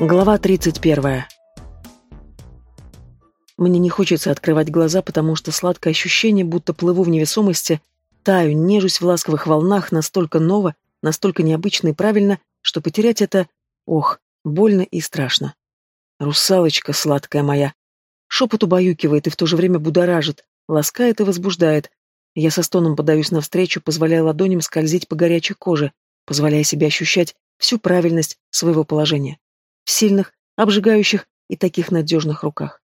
Глава 31. Мне не хочется открывать глаза, потому что сладкое ощущение, будто плыву в невесомости, таю, нежусь в ласковых волнах, настолько ново, настолько необычно и правильно, что потерять это, ох, больно и страшно. Русалочка сладкая моя. Шепот убаюкивает и в то же время будоражит, ласкает и возбуждает. Я со стоном подаюсь навстречу, позволяя ладоням скользить по горячей коже, позволяя себе ощущать всю правильность своего положения в сильных, обжигающих и таких надежных руках.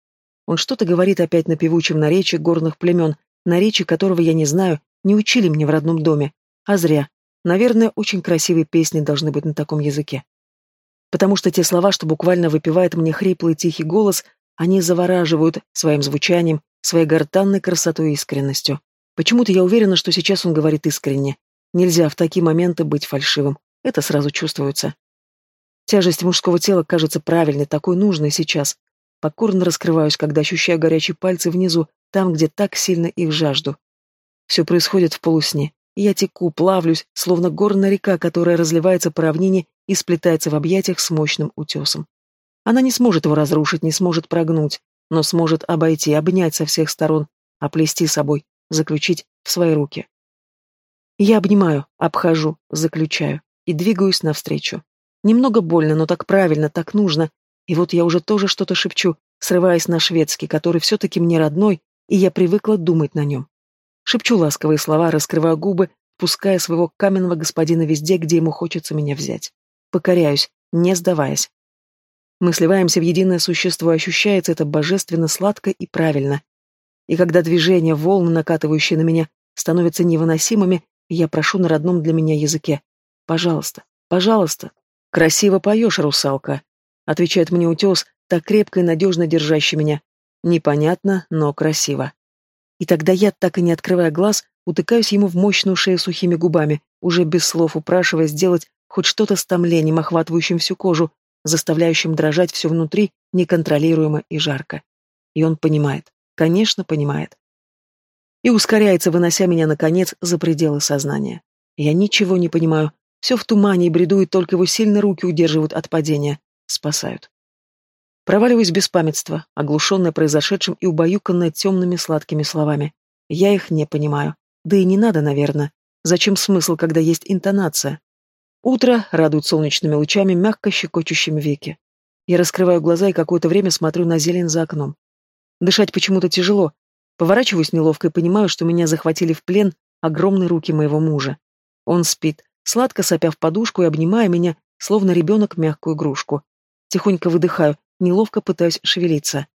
Он что-то говорит опять на певучем наречии горных племен, наречии которого я не знаю, не учили мне в родном доме. А зря. Наверное, очень красивые песни должны быть на таком языке. Потому что те слова, что буквально выпивает мне хриплый тихий голос, они завораживают своим звучанием, своей гортанной красотой и искренностью. Почему-то я уверена, что сейчас он говорит искренне. Нельзя в такие моменты быть фальшивым. Это сразу чувствуется. Тяжесть мужского тела кажется правильной, такой нужной сейчас. Покорно раскрываюсь, когда ощущаю горячие пальцы внизу, там, где так сильно их жажду. Все происходит в полусне. Я теку, плавлюсь, словно горная река, которая разливается по равнине и сплетается в объятиях с мощным утесом. Она не сможет его разрушить, не сможет прогнуть, но сможет обойти, обнять со всех сторон, оплести собой, заключить в свои руки. Я обнимаю, обхожу, заключаю и двигаюсь навстречу. Немного больно, но так правильно, так нужно. И вот я уже тоже что-то шепчу, срываясь на шведский, который все-таки мне родной, и я привыкла думать на нем. Шепчу ласковые слова, раскрывая губы, пуская своего каменного господина везде, где ему хочется меня взять. Покоряюсь, не сдаваясь. Мы сливаемся в единое существо, ощущается это божественно сладко и правильно. И когда движения, волны, накатывающие на меня, становятся невыносимыми, я прошу на родном для меня языке. Пожалуйста, пожалуйста, «Красиво поешь, русалка», — отвечает мне утес, так крепко и надежно держащий меня. Непонятно, но красиво. И тогда я, так и не открывая глаз, утыкаюсь ему в мощную шею сухими губами, уже без слов упрашивая сделать хоть что-то с томлением, охватывающим всю кожу, заставляющим дрожать все внутри, неконтролируемо и жарко. И он понимает, конечно, понимает. И ускоряется, вынося меня, наконец, за пределы сознания. Я ничего не понимаю, все в тумане и бреду, и только его сильно руки удерживают от падения. Спасают. Проваливаюсь без памятства, оглушенная произошедшим и убаюканная темными сладкими словами. Я их не понимаю. Да и не надо, наверное. Зачем смысл, когда есть интонация? Утро радует солнечными лучами, мягко щекочущими веки. Я раскрываю глаза и какое-то время смотрю на зелень за окном. Дышать почему-то тяжело. Поворачиваюсь неловко и понимаю, что меня захватили в плен огромные руки моего мужа. Он спит, сладко сопя в подушку и обнимая меня, словно ребенок мягкую игрушку. Тихонько выдыхаю, неловко пытаюсь шевелиться.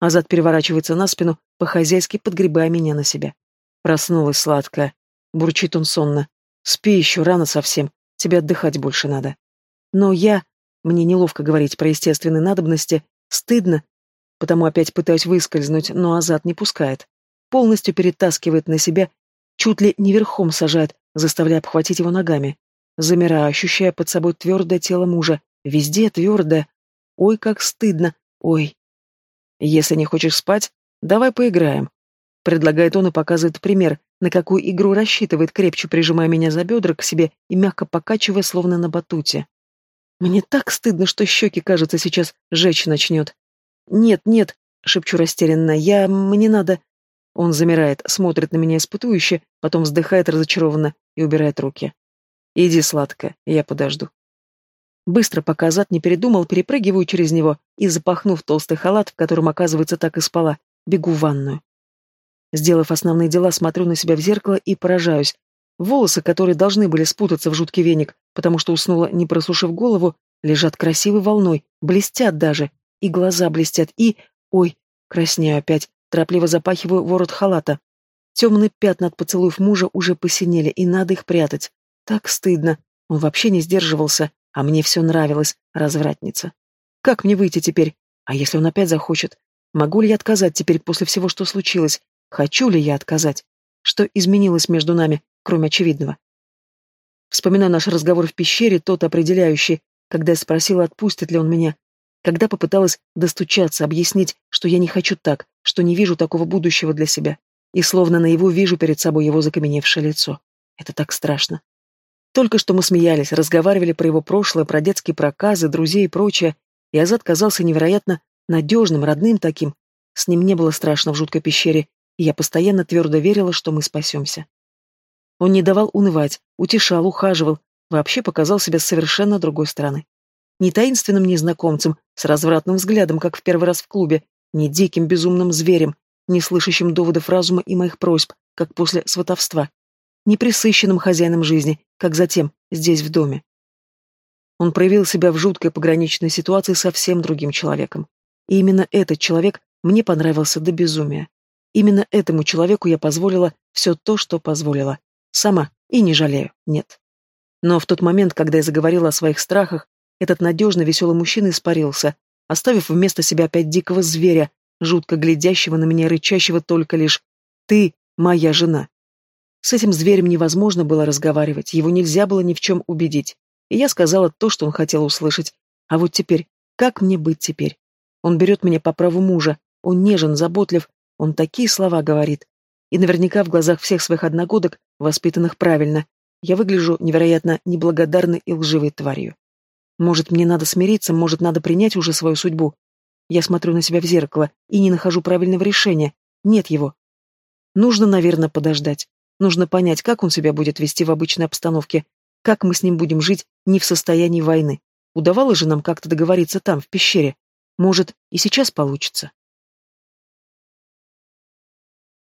Азат переворачивается на спину, по-хозяйски подгребая меня на себя. Проснулась сладкая. Бурчит он сонно. Спи еще, рано совсем. Тебе отдыхать больше надо. Но я... Мне неловко говорить про естественные надобности. Стыдно. Потому опять пытаюсь выскользнуть, но Азат не пускает. Полностью перетаскивает на себя, чуть ли не верхом сажает, заставляя обхватить его ногами. Замираю, ощущая под собой твердое тело мужа. Везде твердое. Ой, как стыдно. Ой. Если не хочешь спать, давай поиграем. Предлагает он и показывает пример, на какую игру рассчитывает, крепче прижимая меня за бедра к себе и мягко покачивая, словно на батуте. Мне так стыдно, что щеки, кажется, сейчас жечь начнет. «Нет, нет», — шепчу растерянно, — «я... мне надо...» Он замирает, смотрит на меня испытующе, потом вздыхает разочарованно и убирает руки. «Иди, сладко, я подожду». Быстро, пока Азат не передумал, перепрыгиваю через него и, запахнув толстый халат, в котором, оказывается, так и спала, бегу в ванную. Сделав основные дела, смотрю на себя в зеркало и поражаюсь. Волосы, которые должны были спутаться в жуткий веник, потому что уснула, не просушив голову, лежат красивой волной, блестят даже, и глаза блестят, и... Ой, краснею опять, Торопливо запахиваю ворот халата. Темные пятна от поцелуев мужа уже посинели, и надо их прятать. Так стыдно. Он вообще не сдерживался, а мне все нравилось, развратница. Как мне выйти теперь? А если он опять захочет? Могу ли я отказать теперь после всего, что случилось? Хочу ли я отказать? Что изменилось между нами, кроме очевидного? Вспоминаю наш разговор в пещере, тот определяющий, когда я спросила, отпустит ли он меня, когда попыталась достучаться, объяснить, что я не хочу так, что не вижу такого будущего для себя, и словно на его вижу перед собой его закаменевшее лицо. Это так страшно. Только что мы смеялись, разговаривали про его прошлое, про детские проказы, друзей и прочее, и Азат казался невероятно надежным, родным таким. С ним не было страшно в жуткой пещере, и я постоянно твердо верила, что мы спасемся. Он не давал унывать, утешал, ухаживал, вообще показал себя с совершенно другой стороны. Не таинственным незнакомцем, с развратным взглядом, как в первый раз в клубе, не диким безумным зверем, не слышащим доводов разума и моих просьб, как после сватовства, не присыщенным хозяином жизни, как затем, здесь в доме. Он проявил себя в жуткой пограничной ситуации совсем другим человеком. И именно этот человек мне понравился до безумия. Именно этому человеку я позволила все то, что позволила. Сама. И не жалею. Нет. Но в тот момент, когда я заговорила о своих страхах, этот надежный, веселый мужчина испарился, оставив вместо себя опять дикого зверя, жутко глядящего на меня, рычащего только лишь «Ты моя жена». С этим зверем невозможно было разговаривать, его нельзя было ни в чем убедить. И я сказала то, что он хотел услышать. А вот теперь, как мне быть теперь? Он берет меня по праву мужа, он нежен, заботлив, он такие слова говорит. И наверняка в глазах всех своих одногодок, воспитанных правильно, я выгляжу невероятно неблагодарной и лживой тварью. Может, мне надо смириться, может, надо принять уже свою судьбу. Я смотрю на себя в зеркало и не нахожу правильного решения. Нет его. Нужно, наверное, подождать. Нужно понять, как он себя будет вести в обычной обстановке, как мы с ним будем жить не в состоянии войны. Удавалось же нам как-то договориться там, в пещере. Может, и сейчас получится.